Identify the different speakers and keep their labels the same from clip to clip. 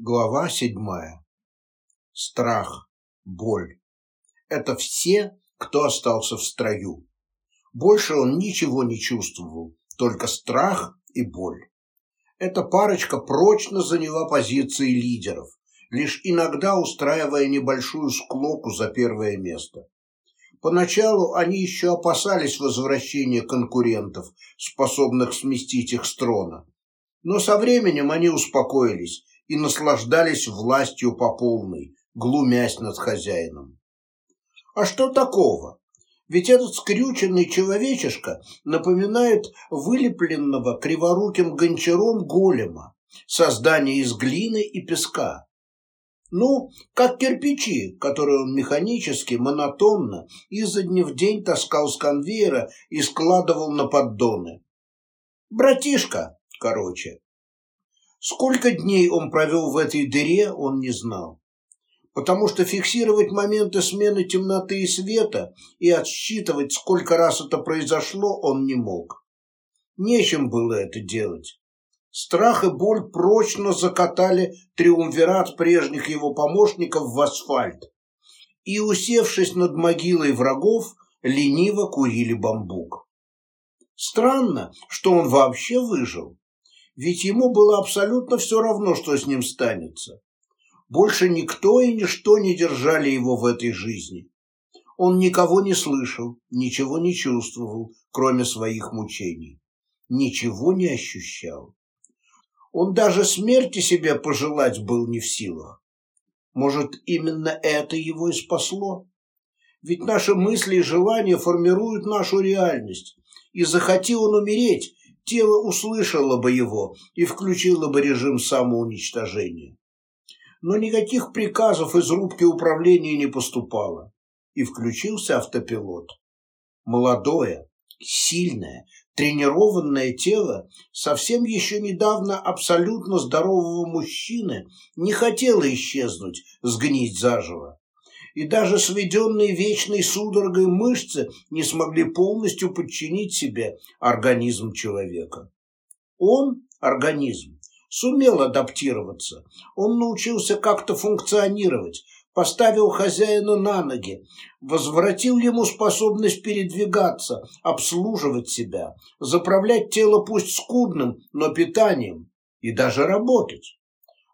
Speaker 1: Глава седьмая. Страх, боль. Это все, кто остался в строю. Больше он ничего не чувствовал, только страх и боль. Эта парочка прочно заняла позиции лидеров, лишь иногда устраивая небольшую склоку за первое место. Поначалу они еще опасались возвращения конкурентов, способных сместить их с трона. Но со временем они успокоились и наслаждались властью по полной, глумясь над хозяином. А что такого? Ведь этот скрюченный человечишка напоминает вылепленного криворуким гончаром голема, создание из глины и песка. Ну, как кирпичи, которые он механически, монотонно, изо дня в день таскал с конвейера и складывал на поддоны. Братишка, короче. Сколько дней он провел в этой дыре, он не знал. Потому что фиксировать моменты смены темноты и света и отсчитывать, сколько раз это произошло, он не мог. Нечем было это делать. Страх и боль прочно закатали триумвират прежних его помощников в асфальт и, усевшись над могилой врагов, лениво курили бамбук. Странно, что он вообще выжил ведь ему было абсолютно все равно, что с ним станется. Больше никто и ничто не держали его в этой жизни. Он никого не слышал, ничего не чувствовал, кроме своих мучений. Ничего не ощущал. Он даже смерти себе пожелать был не в силах. Может, именно это его и спасло? Ведь наши мысли и желания формируют нашу реальность. И захоти он умереть, тело услышало бы его и включило бы режим самоуничтожения. Но никаких приказов из рубки управления не поступало, и включился автопилот. Молодое, сильное, тренированное тело совсем еще недавно абсолютно здорового мужчины не хотело исчезнуть, сгнить заживо и даже сведенные вечной судорогой мышцы не смогли полностью подчинить себе организм человека. Он, организм, сумел адаптироваться, он научился как-то функционировать, поставил хозяина на ноги, возвратил ему способность передвигаться, обслуживать себя, заправлять тело пусть скудным, но питанием и даже работать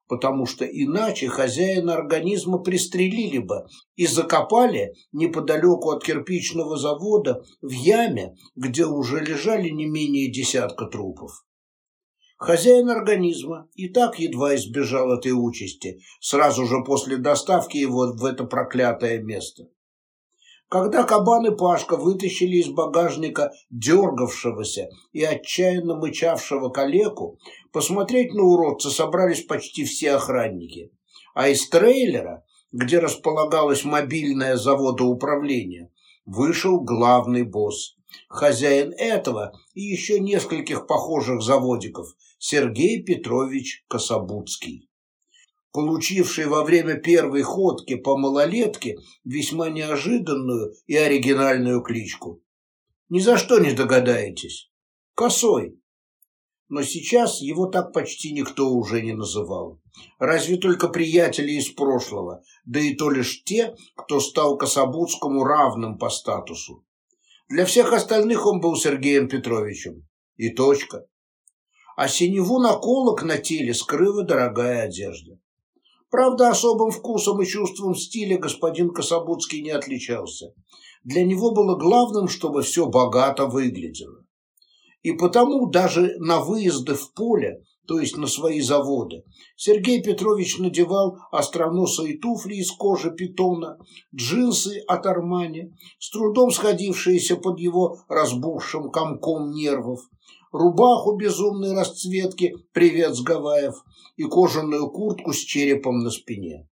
Speaker 1: потому что иначе хозяина организма пристрелили бы и закопали неподалеку от кирпичного завода в яме, где уже лежали не менее десятка трупов. Хозяин организма и так едва избежал этой участи, сразу же после доставки его в это проклятое место. Когда кабан и Пашка вытащили из багажника дергавшегося и отчаянно мычавшего калеку, посмотреть на уродца собрались почти все охранники. А из трейлера, где располагалось мобильное заводоуправление, вышел главный босс, хозяин этого и еще нескольких похожих заводиков, Сергей Петрович Кособудский получивший во время первой ходки по малолетке весьма неожиданную и оригинальную кличку. Ни за что не догадаетесь. Косой. Но сейчас его так почти никто уже не называл. Разве только приятели из прошлого, да и то лишь те, кто стал Кособудскому равным по статусу. Для всех остальных он был Сергеем Петровичем. И точка. А синеву наколок на теле скрыла дорогая одежда. Правда, особым вкусом и чувством стиля господин Кособудский не отличался. Для него было главным, чтобы все богато выглядело. И потому даже на выезды в поле, то есть на свои заводы, Сергей Петрович надевал остроносые туфли из кожи питона, джинсы от Армани, с трудом сходившиеся под его разбухшим комком нервов, рубаху безумной расцветки «Привет с Гавайев» и кожаную куртку с черепом на спине.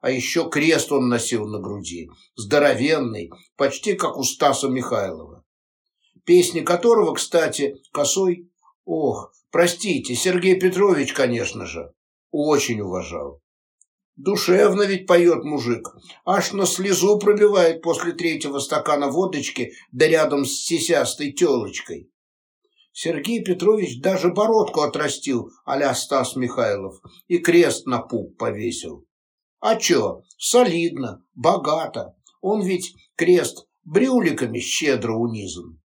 Speaker 1: А еще крест он носил на груди, здоровенный, почти как у Стаса Михайлова. Песни которого, кстати, косой, ох, простите, Сергей Петрович, конечно же, очень уважал. Душевно ведь поет мужик, аж на слезу пробивает после третьего стакана водочки, да рядом с сисястой телочкой. Сергей Петрович даже бородку отрастил а Стас Михайлов и крест на пуп повесил. А чё, солидно, богато. Он ведь крест брюликами щедро унизан.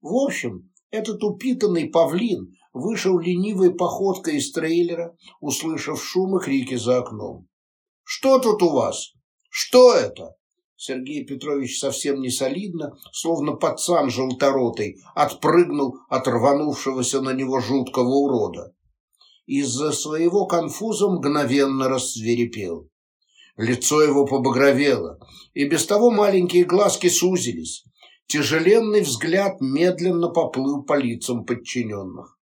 Speaker 1: В общем, этот упитанный павлин вышел ленивой походкой из трейлера, услышав шум и крики за окном. «Что тут у вас? Что это?» Сергей Петрович совсем не солидно, словно пацан желторотый, отпрыгнул от рванувшегося на него жуткого урода. Из-за своего конфуза мгновенно рассверепел. Лицо его побагровело, и без того маленькие глазки сузились. Тяжеленный взгляд медленно поплыл по лицам подчиненных.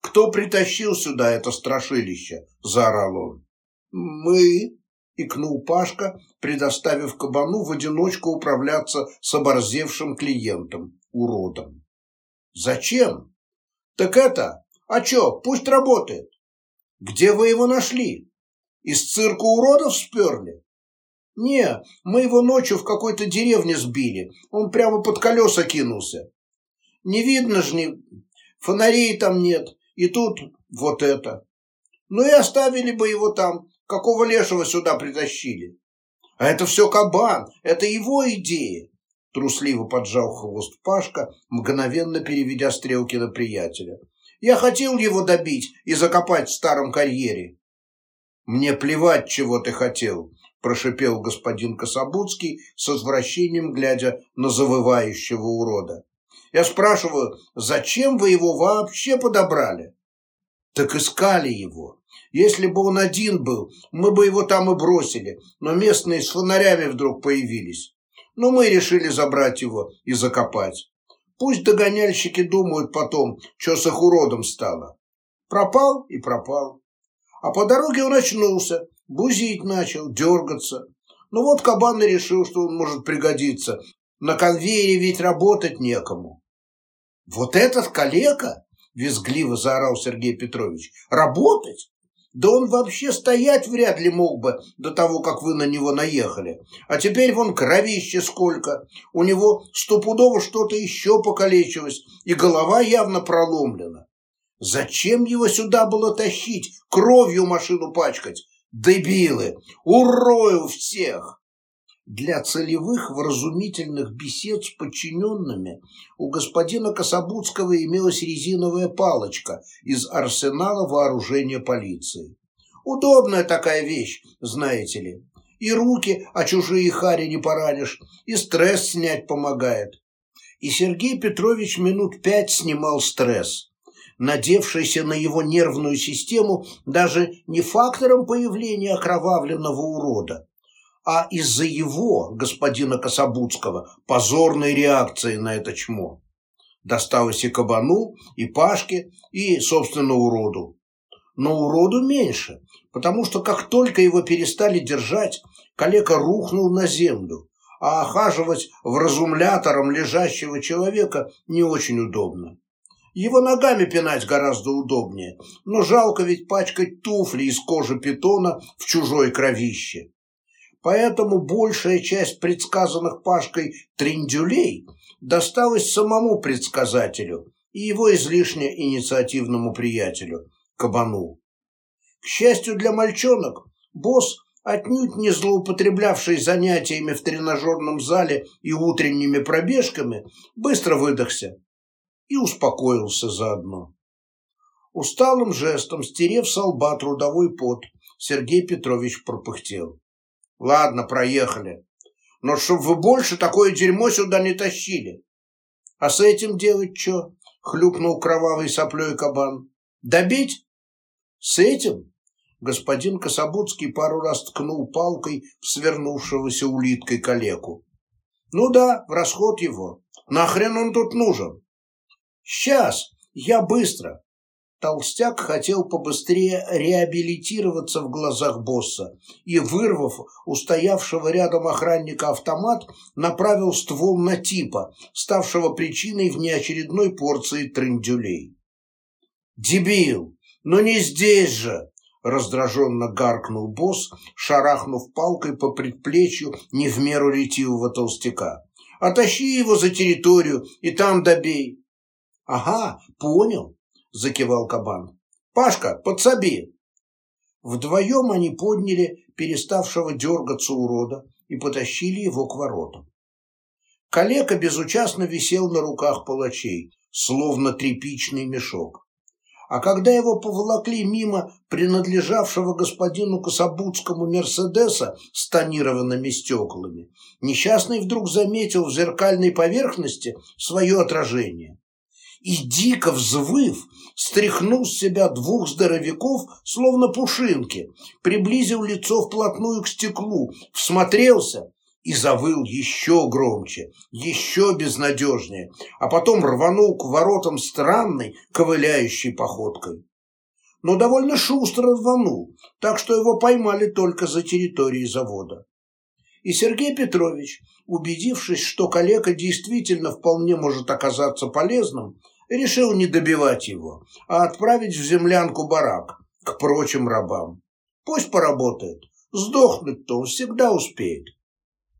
Speaker 1: «Кто притащил сюда это страшилище?» – заорал он. «Мы», – икнул Пашка, предоставив кабану в одиночку управляться с оборзевшим клиентом, уродом. «Зачем?» «Так это, а чё, пусть работает. Где вы его нашли? Из цирка уродов сперли?» «Не, мы его ночью в какой-то деревне сбили. Он прямо под колеса кинулся. Не видно ж ни... Фонарей там нет. И тут вот это. Ну и оставили бы его там. Какого лешего сюда притащили? А это все кабан. Это его идея. Трусливо поджал хвост Пашка, мгновенно переведя стрелки на приятеля. Я хотел его добить и закопать в старом карьере. Мне плевать, чего ты хотел прошипел господин Кособудский с возвращением, глядя на завывающего урода. Я спрашиваю, зачем вы его вообще подобрали? Так искали его. Если бы он один был, мы бы его там и бросили, но местные с фонарями вдруг появились. Но мы решили забрать его и закопать. Пусть догоняльщики думают потом, что с их уродом стало. Пропал и пропал. А по дороге он очнулся, бузить начал, дергаться. Ну вот кабан и решил, что он может пригодиться. На конвейере ведь работать некому. Вот этот калека, визгливо заорал Сергей Петрович, работать? Да он вообще стоять вряд ли мог бы до того, как вы на него наехали. А теперь вон кровище сколько. У него стопудово что-то еще покалечилось, и голова явно проломлена. Зачем его сюда было тащить, кровью машину пачкать? Дебилы! Урою всех! Для целевых вразумительных бесед с подчиненными у господина Кособудского имелась резиновая палочка из арсенала вооружения полиции. Удобная такая вещь, знаете ли. И руки, а чужие хари не поранишь, и стресс снять помогает. И Сергей Петрович минут пять снимал стресс надевшийся на его нервную систему даже не фактором появления окровавленного урода, а из-за его, господина Кособудского, позорной реакции на это чмо. Досталось и кабану, и Пашке, и, собственно, уроду. Но уроду меньше, потому что как только его перестали держать, калека рухнул на землю, а охаживать вразумлятором лежащего человека не очень удобно. Его ногами пинать гораздо удобнее, но жалко ведь пачкать туфли из кожи питона в чужой кровище. Поэтому большая часть предсказанных Пашкой трендюлей досталась самому предсказателю и его излишне инициативному приятелю, Кабану. К счастью для мальчонок, босс, отнюдь не злоупотреблявший занятиями в тренажерном зале и утренними пробежками, быстро выдохся и успокоился заодно. Усталым жестом, стерев с лба трудовой пот, Сергей Петрович пропыхтел. «Ладно, проехали. Но чтоб вы больше такое дерьмо сюда не тащили. А с этим делать что?» — хлюпнул кровавый соплей кабан. «Добить? С этим?» Господин Кособудский пару раз ткнул палкой в свернувшегося улиткой калеку. «Ну да, в расход его. Нахрен он тут нужен?» «Сейчас! Я быстро!» Толстяк хотел побыстрее реабилитироваться в глазах босса и, вырвав у стоявшего рядом охранника автомат, направил ствол на типа, ставшего причиной внеочередной порции трындюлей. «Дебил! Но не здесь же!» раздраженно гаркнул босс, шарахнув палкой по предплечью не в меру ретивого толстяка. «Отащи его за территорию и там добей!» Ага, понял, закивал кабан. Пашка, подсоби. Вдвоем они подняли переставшего дергаться урода и потащили его к воротам. Калека безучастно висел на руках палачей, словно тряпичный мешок. А когда его поволокли мимо принадлежавшего господину Кособудскому Мерседеса с тонированными стеклами, несчастный вдруг заметил в зеркальной поверхности свое отражение. И дико взвыв, стряхнул с себя двух здоровяков, словно пушинки, приблизил лицо вплотную к стеклу, всмотрелся и завыл еще громче, еще безнадежнее, а потом рванул к воротам странной, ковыляющей походкой. Но довольно шустро рванул, так что его поймали только за территорией завода. И Сергей Петрович, убедившись, что коллега действительно вполне может оказаться полезным, решил не добивать его, а отправить в землянку барак, к прочим рабам. Пусть поработает, сдохнуть-то он всегда успеет.